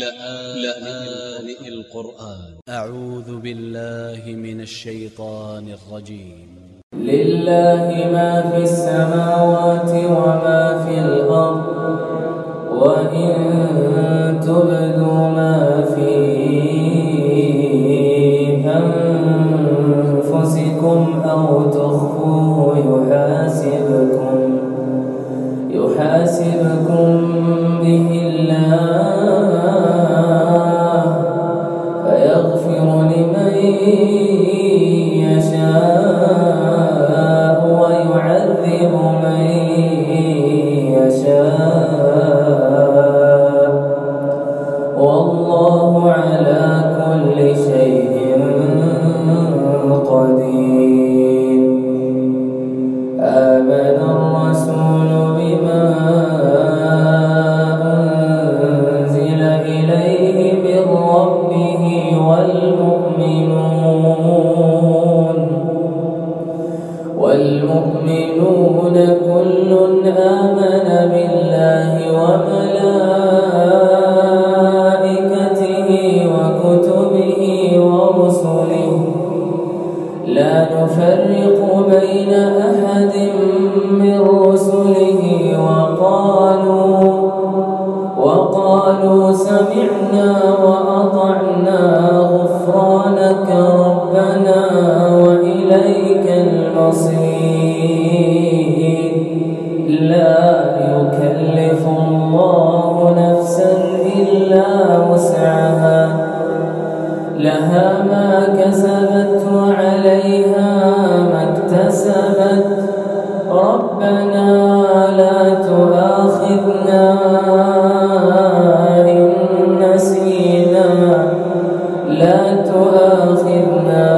لآن القرآن. أ ع و ذ ب ا ل ل ه من ا ل ش ي ط ا ن ا ل ج ي م لله ما في السماوات وما في الأرض وإن تبدوا آمن الرسول بما أنزل إليه من ربه والمؤمنون والمؤمنون كل آمن بالله وملائكته لا نفرق بين أحد من رسله وقالوا وقالوا سمعنا وأطعنا غفرانك ربنا وإليك المصير. لا يكلف الله لها ما كسبت وعليها ما اكتسبت. ربنا لا تؤاخذنا إن نسينا. لا تؤاخذنا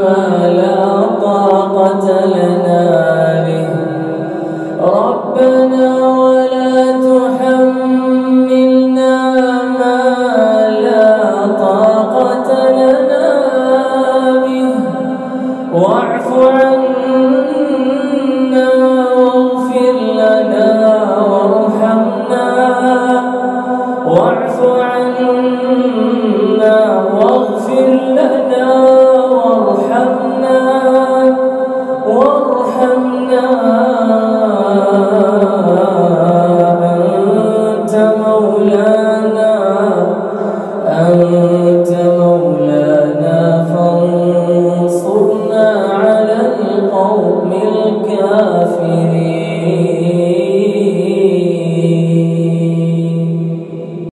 ما لا طاقة لنا. واعف عنا